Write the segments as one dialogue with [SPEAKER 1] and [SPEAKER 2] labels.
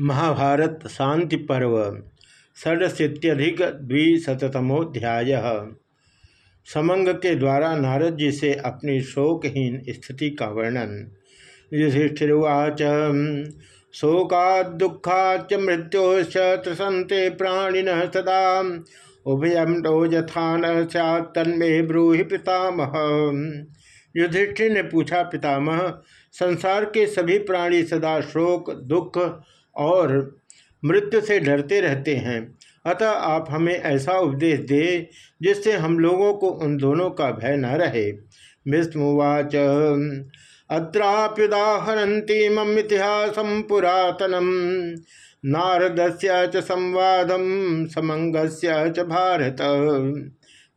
[SPEAKER 1] महाभारत शांति पर्व, षडशीत्यधिक द्विशतमोध्याय समंग के द्वारा नारद जी से अपनी शोकहीन स्थिति का वर्णन। युधिष्ठिर्वाच शोका दुखा च मृत्योश्च त्रसंते प्राणिन सदा। उभयम नो यथा न तन्मे ब्रूहि पितामह। युधिष्ठिर ने पूछा, पितामह, संसार के सभी प्राणी सदा शोक, दुख और मृत्यु से डरते रहते हैं। अतः आप हमें ऐसा उपदेश दे, जिससे हम लोगों को उन दोनों का भय न रहे। विष्णुवाच। अत्राप्युदाहरती मम इतिहासम पुरातनम। नारद से संवादम समंगस्य च भारत।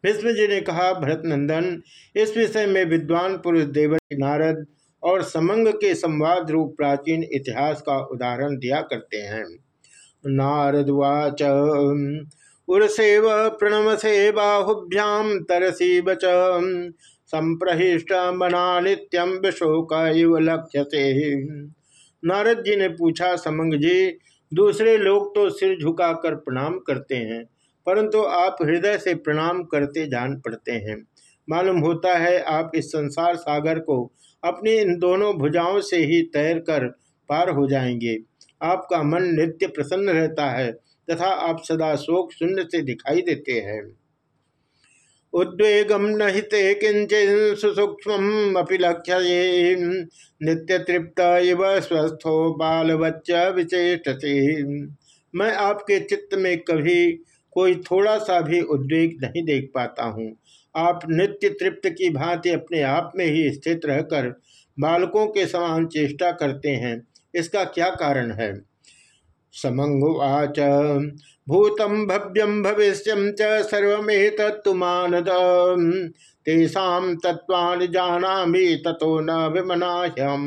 [SPEAKER 1] विष्णु जी ने कहा भरत नंदन इस विषय में विद्वान पुरुष देवर नारद और समंग के संवाद रूप प्राचीन इतिहास का उदाहरण दिया करते हैं। नारदवाच उर्सेव प्रणव से बाहुभ्याम तरसी बच संप्रहिष्ट मना नित्यम विशोक लक्ष्य से नारद जी ने पूछा, समंग जी, दूसरे लोग तो सिर झुकाकर प्रणाम करते हैं, परंतु आप हृदय से प्रणाम करते जान पड़ते हैं। मालूम होता है, आप इस संसार सागर को अपनी इन दोनों भुजाओं से ही तैर कर पार हो जाएँगे। आपका मन नित्य प्रसन्न रहता है तथा आप सदा शोक शून्य से दिखाई देते हैं। उद्वेगम नहिते किंचन सुसूक्ष्म नित्य तृप्त इव स्वस्थो बच्चा विचेषते मैं आपके चित्त में कभी कोई थोड़ा सा भी उद्वेग नहीं देख पाता हूँ। आप नित्य तृप्त की भांति अपने आप में ही स्थित रहकर बालकों के समान चेष्टा करते हैं। इसका क्या कारण है? समंगुवाच भूतम भव्यम भविष्यम च सर्वेतुमानद तेषा तत्वानि जाना ततो न विमनाह्यम।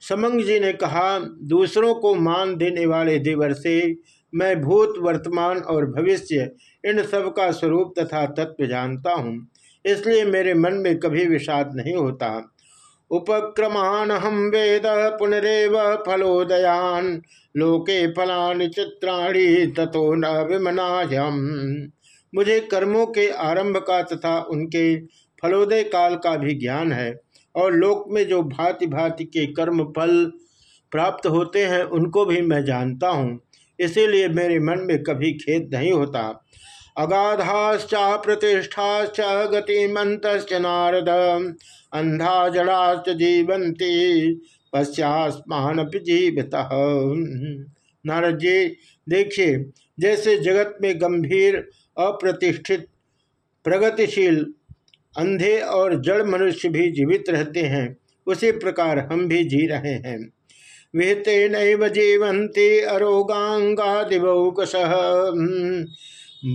[SPEAKER 1] समंग जी ने कहा, दूसरों को मान देने वाले देवर से मैं भूत, वर्तमान और भविष्य, इन सब का स्वरूप तथा तत्व जानता हूँ। इसलिए मेरे मन में कभी विषाद नहीं होता। उपक्रमान हम वेद पुनरेव फलोदयान, लोके फलान चित्राणी तथो न मुझे कर्मों के आरंभ का तथा उनके फलोदय काल का भी ज्ञान है, और लोक में जो भांति भांति के कर्म फल प्राप्त होते हैं, उनको भी मैं जानता हूँ। इसीलिए मेरे मन में कभी खेद नहीं होता। अगाधाश्चा, प्रतिष्ठाश्च गतिमंत नारद अंधा जड़ाश्च जीवंती पश्चास्मान जीवित। नारद जी, देखिए, जैसे जगत में गंभीर, अप्रतिष्ठित, प्रगतिशील, अंधे और जड़ मनुष्य भी जीवित रहते हैं, उसी प्रकार हम भी जी रहे हैं। विहते नैव जीवंती अरोगांगादिवौकश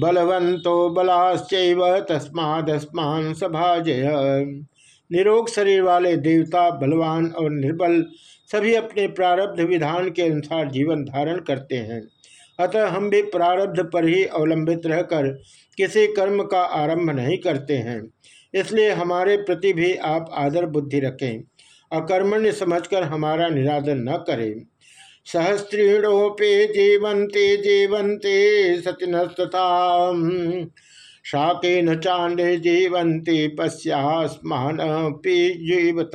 [SPEAKER 1] बलवंतो बलाश्चैव तस्मादस्मान सभाजय। निरोग शरीर वाले देवता, बलवान और निर्बल सभी अपने प्रारब्ध विधान के अनुसार जीवन धारण करते हैं। अतः हम भी प्रारब्ध पर ही अवलंबित रहकर किसी कर्म का आरंभ नहीं करते हैं। इसलिए हमारे प्रति भी आप आदर बुद्धि रखें। अकर्मण्य समझकर हमारा निरादर न करें। सहस्त्रीणोपे जीवंते जीवंते सतिनस्तथा शाके न चांडे जीवंते पश्यास्मान जीवत।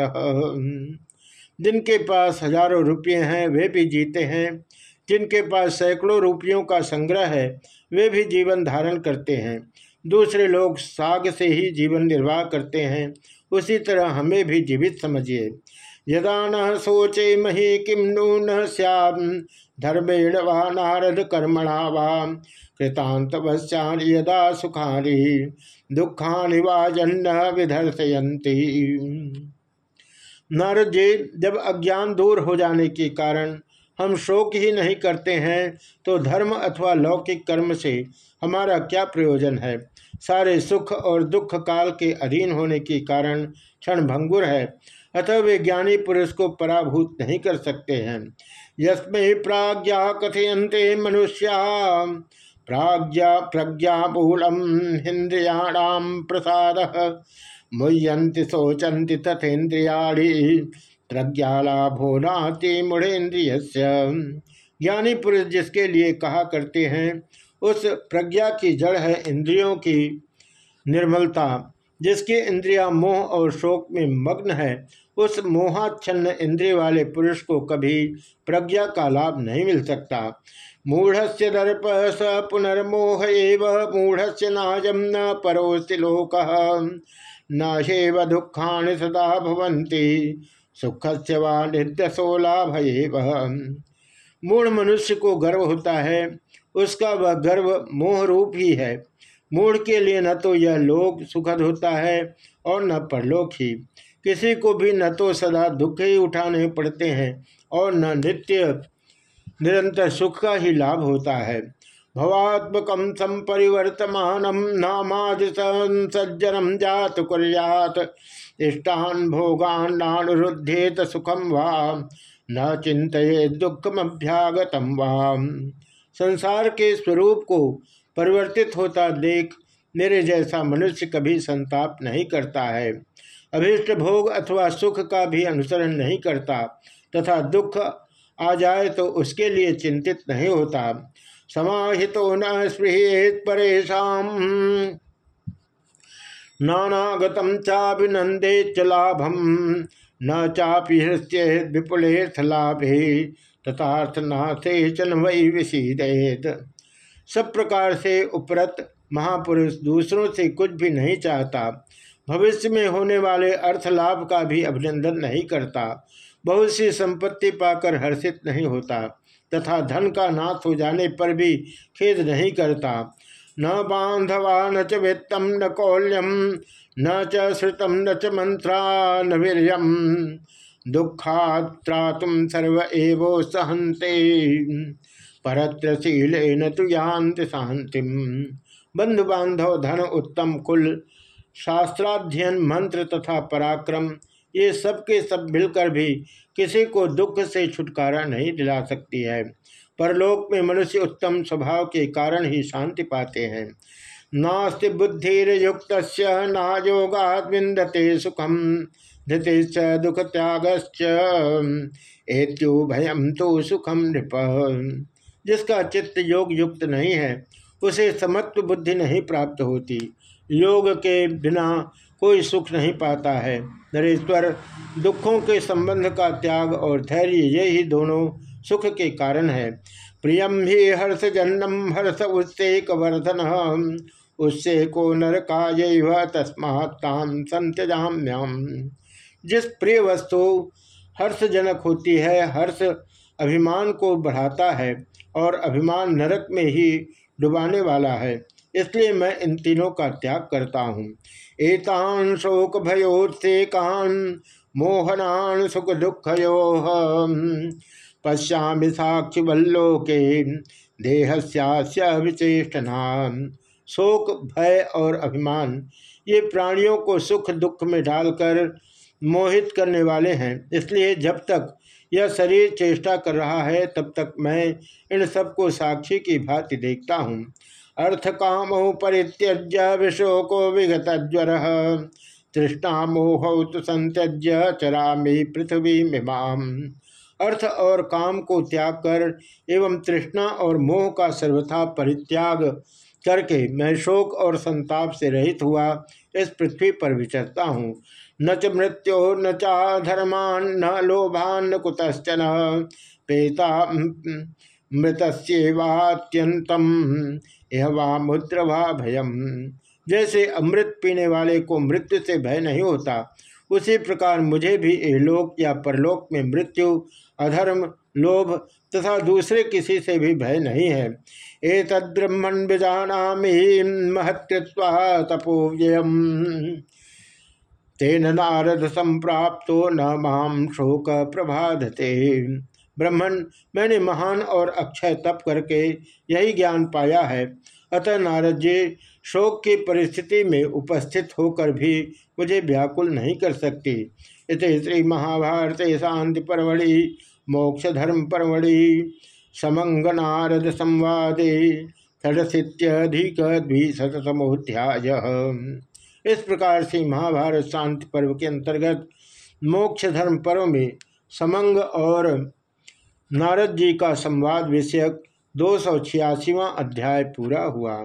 [SPEAKER 1] जिनके पास हज़ारों रुपये हैं, वे भी जीते हैं। जिनके पास सैकड़ों रुपयों का संग्रह है, वे भी जीवन धारण करते हैं। दूसरे लोग साग से ही जीवन निर्वाह करते हैं। उसी तरह हमें भी जीवित समझिए। यदा न सोचे मही किम नु न सैम धर्मेण व नारद कर्मणा वा। कृतांत यदा सुखानि, दुखानि वा जन्न विधर्शयंती नारद जी, जब अज्ञान दूर हो जाने के कारण हम शोक ही नहीं करते हैं तो धर्म अथवा लौकिक कर्म से हमारा क्या प्रयोजन है? सारे सुख और दुख काल के अधीन होने के कारण क्षण भंगुर है। अतः वे ज्ञानी पुरुष को पराभूत नहीं कर सकते हैं। यस्मे प्राज्ञा कथयंते मनुष्या। प्राज्ञा प्रज्ञा बहुलम हिंद्रियाणाम प्रसाद। मुह्यंति शोचंति तथेन्द्रियाणी। प्रज्ञालाभो नाति मूढ़ेन्द्रिय ज्ञानी पुरुष जिसके लिए कहा करते हैं, उस प्रज्ञा की जड़ है इंद्रियों की निर्मलता। जिसकी इंद्रिया, मोह और शोक में मग्न है, उस मोहाच्छन्न इंद्रिय वाले पुरुष को कभी प्रज्ञा का लाभ नहीं मिल सकता। मूढ़ से दर्प स पुनर्मोह एव मूढ़ से नाजम न परोस्ति लोक। न हेव दुखान सदा भवंती सुख से वाद्यसो लाभ मूढ़ मनुष्य को गर्व होता है, उसका वह गर्व मोह रूप ही है। मूढ़ के लिए न तो यह लोक सुखद होता है और न परलोक ही। किसी को भी न तो सदा दुख ही उठाने पड़ते हैं और न नित्य निरंतर सुख का ही लाभ होता है। भवात्मक संपरिवर्तमान नामाद सज्जनम जात कुर्यात। इष्टान भोगान सुखम वा, न चिंतये दुखमभ्यागतम वाम संसार के स्वरूप को परिवर्तित होता, देख, मेरे जैसा मनुष्य कभी संताप नहीं करता है। अभीष्ट भोग अथवा सुख का भी अनुसरण नहीं करता, तथा दुख आ जाए तो उसके लिए चिंतित नहीं होता। समाहितो न स्पृहेत परेशा नानागतम चाभिनंदे च लाभम न चापि हृत्य विपुलेर्थ लाभे, तथार्थनाथे चन वही विशीदेत सब प्रकार से उपरत महापुरुष दूसरों से कुछ भी नहीं चाहता। भविष्य में होने वाले अर्थ लाभ का भी अभिनंदन नहीं करता। बहुत सी संपत्ति पाकर हर्षित नहीं होता, तथा धन का नाश हो जाने पर भी खेद नहीं करता। न बांधवा न च वित्तम, न कौल्यम, न च श्रुतम, न च मंत्रा न वीरियम दुखात्रातुम सर्व एवो सहंते परत्रशील तो यांत शांति बंधु बांधव धन उत्तम कुल, शास्त्राध्ययन, मंत्र तथा पराक्रम, ये सब के सब मिलकर भी किसी को दुख से छुटकारा नहीं दिला सकती है। परलोक में मनुष्य उत्तम स्वभाव के कारण ही शांति पाते हैं। नास्ति बुद्धिर्युक्त ना योगा विंदते सुखम धृतिश्च दुख त्यागश्च एत्यो भयम तो सुखम नृप। जिसका चित्त योग युक्त नहीं है, उसे समत्व बुद्धि नहीं प्राप्त होती। योग के बिना कोई सुख नहीं पाता है। नरेश्वर, दुखों के संबंध का त्याग और धैर्य, ये ही दोनों सुख के कारण है। प्रियम ही हर्ष जन्म, हर्ष उससे कवर्धन उससे को नर का नरका तस्मात्म संत्यजाम्यम। जिस प्रिय वस्तु हर्षजनक होती है, हर्ष अभिमान को बढ़ाता है और अभिमान नरक में ही डुबाने वाला है। इसलिए मैं इन तीनों का त्याग करता हूँ। एतान शोक भयोत्सेकान मोहनान सुख दुखयो पश्यामि साक्षी के देहस्या विचेषणा शोक, भय और अभिमान, ये प्राणियों को सुख दुख में डालकर मोहित करने वाले हैं। इसलिए जब तक यह शरीर चेष्टा कर रहा है, तब तक मैं इन सबको साक्षी की भांति देखता हूँ। अर्थ काम परित्यज्य, विशोको विगत ज्वर तृष्णा मोह तो संत्यज्य, चरामी पृथ्वी मिमाम। अर्थ और काम को त्याग कर एवं तृष्णा और मोह का सर्वथा परित्याग करके मैं शोक और संताप से रहित हुआ, इस पृथ्वी पर विचरता हूँ। न च मृत्यो, न चाधर्मान न लोभान, न कुतश्चन। पेता मृतस्यवात्यंतम यह वा मुद्र वा भयम। जैसे अमृत पीने वाले को मृत्यु से भय नहीं होता, उसी प्रकार मुझे भी एलोक या परलोक में मृत्यु, अधर्म लोभ तथा दूसरे किसी से भी भय नहीं है। ए तद्ब्रह्मण बीजाना महत्यत्वा तपोव्ययम। तेन नारद संप्राप्तो न माम शोक प्रभाधते। ब्रह्मण मैंने महान और अक्षय तप करके यही ज्ञान पाया है। अतः नारद जी, शोक की परिस्थिति में उपस्थित होकर भी मुझे व्याकुल नहीं कर सकती। इत श्री महाभारत शांति परवड़ी। मोक्ष धर्म परवड़ी समंग नारद संवादे षडशीत्यधिक द्विशतमोध्याय इस प्रकार से महाभारत शांति पर्व के अंतर्गत मोक्ष धर्म पर्व में समंग और नारद जी का संवाद विषयक दो सौ छियासीवा अध्याय पूरा हुआ।